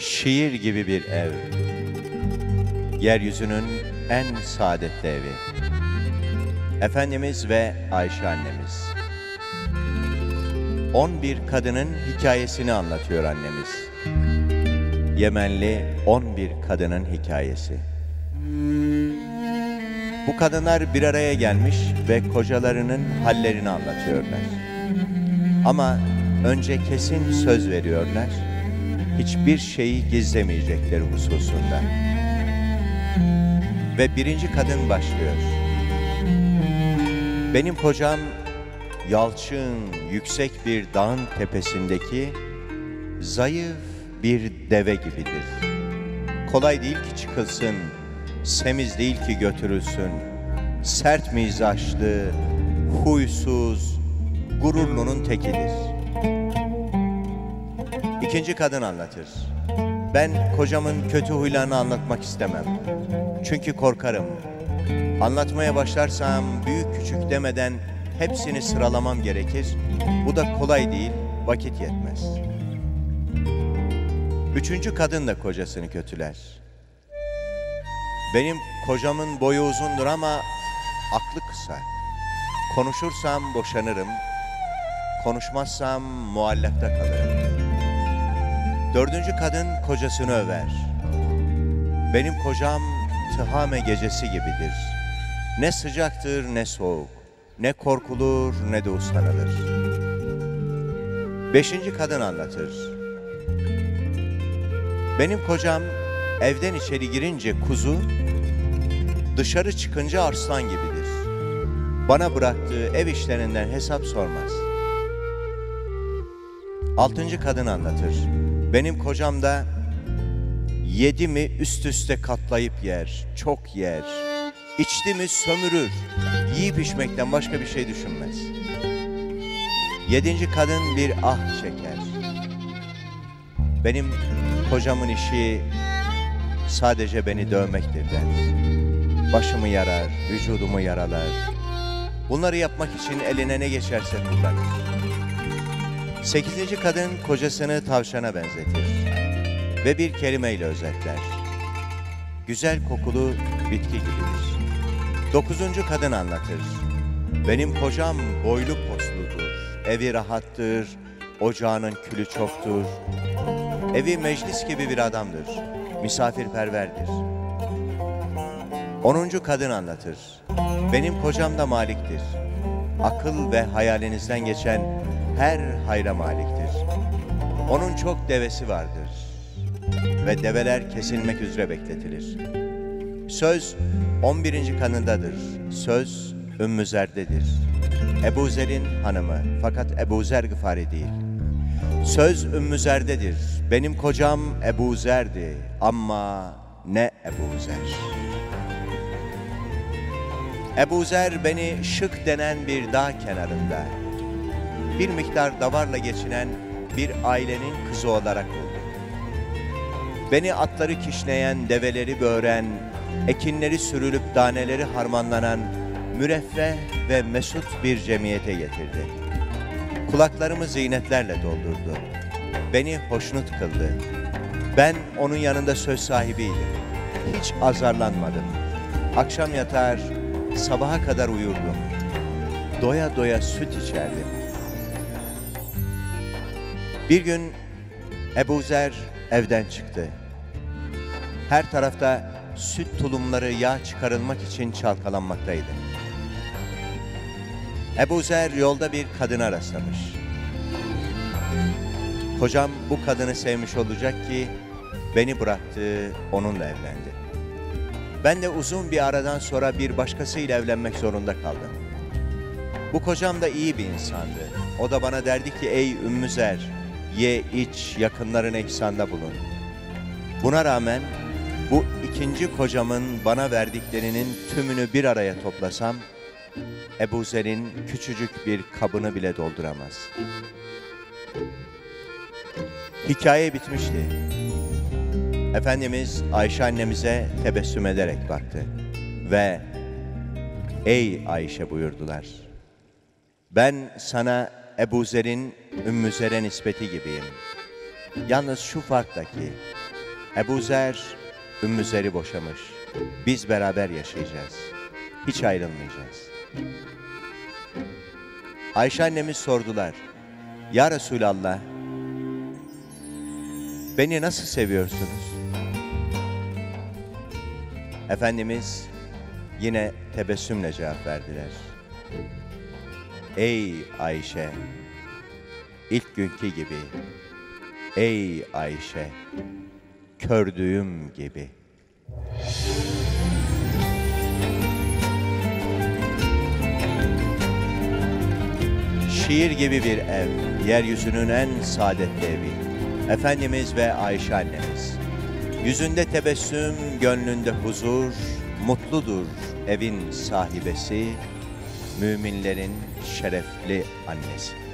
Şiir gibi bir ev. Yeryüzünün en saadetli evi. Efendimiz ve Ayşe annemiz. 11 kadının hikayesini anlatıyor annemiz. Yemenli 11 kadının hikayesi. Bu kadınlar bir araya gelmiş ve kocalarının hallerini anlatıyorlar. Ama önce kesin söz veriyorlar, hiçbir şeyi gizlemeyecekleri hususunda. Ve birinci kadın başlıyor. Benim kocam yalçın, yüksek bir dağın tepesindeki zayıf bir deve gibidir. Kolay değil ki çıkılsın, semiz değil ki götürülsün. Sert mizaçlı, huysuz, gururlunun tekidir. İkinci kadın anlatır. Ben kocamın kötü huylarını anlatmak istemem. Çünkü korkarım. Anlatmaya başlarsam büyük küçük demeden hepsini sıralamam gerekir. Bu da kolay değil, vakit yetmez. Üçüncü kadın da kocasını kötüler. Benim kocamın boyu uzundur ama aklı kısa. Konuşursam boşanırım, konuşmazsam muallakta kalırım. Dördüncü kadın kocasını över. Benim kocam tıhame gecesi gibidir. Ne sıcaktır ne soğuk, ne korkulur ne de usanılır. Beşinci kadın anlatır. Benim kocam evden içeri girince kuzu, dışarı çıkınca arslan gibidir. Bana bıraktığı ev işlerinden hesap sormaz. Altıncı kadın anlatır. Benim kocam da yedi mi üst üste katlayıp yer, çok yer. İçti mi sömürür, yiyip içmekten başka bir şey düşünmez. Yedinci kadın bir ah çeker. Benim kocamın işi sadece beni dövmektir der. Başımı yarar, vücudumu yaralar. Bunları yapmak için eline ne geçerse kullanır. Sekizinci kadın kocasını tavşana benzetir ve bir kelimeyle özetler. Güzel kokulu bitki gibidir. Dokuzuncu kadın anlatır. Benim kocam boylu posludur, evi rahattır, ocağının külü çoktur. Evi meclis gibi bir adamdır, misafirperverdir. Onuncu kadın anlatır. Benim kocam da maliktir. Akıl ve hayalinizden geçen her hayra maliktir. Onun çok devesi vardır ve develer kesilmek üzere bekletilir. Söz 11. kanındadır. Söz Ümmü Zer'dedir. Ebu Zer'in hanımı fakat Ebu Zer Gıfari değil. Söz Ümmü Zer'dedir. Benim kocam Ebu Zer'di ama ne Ebu Zer. Ebu Zer beni şık denen bir dağ kenarında, bir miktar davarla geçinen bir ailenin kızı olarak buldu. Beni atları kişneyen, develeri böğren, ekinleri sürülüp daneleri harmanlanan, müreffeh ve mesut bir cemiyete getirdi. Kulaklarımı ziynetlerle doldurdu. Beni hoşnut kıldı. Ben onun yanında söz sahibiydim. Hiç azarlanmadım. Akşam yatar, sabaha kadar uyurdum. Doya doya süt içerdim. Bir gün Ebu Zer evden çıktı. Her tarafta süt tulumları yağ çıkarılmak için çalkalanmaktaydı. Ebu Zer yolda bir kadına rastlamış. Kocam bu kadını sevmiş olacak ki beni bıraktı, onunla evlendi. Ben de uzun bir aradan sonra bir başkasıyla evlenmek zorunda kaldım. Bu kocam da iyi bir insandı. O da bana derdi ki ey Ümmü Zer, ye iç yakınların ihsanda bulun. Buna rağmen bu ikinci kocamın bana verdiklerinin tümünü bir araya toplasam, Ebu Zer'in küçücük bir kabını bile dolduramaz. Hikaye bitmişti. Efendimiz Ayşe annemize tebessüm ederek baktı ve Ey Ayşe buyurdular. Ben sana Ebu Zer'in Ümmü Zer'e nispeti gibiyim. Yalnız şu farkla ki Ebu Zer, Ümmü Zer'i boşamış. Biz beraber yaşayacağız. Hiç ayrılmayacağız. Ayşe annemiz sordular. Ya Resulallah, beni nasıl seviyorsunuz? Efendimiz yine tebessümle cevap verdiler. Ey Ayşe, ilk günkü gibi. Ey Ayşe, kördüğüm gibi. Şiir gibi bir ev, yeryüzünün en saadetli evi. Efendimiz ve Ayşe annemiz. Yüzünde tebessüm, gönlünde huzur, mutludur evin sahibesi, müminlerin şerefli annesi.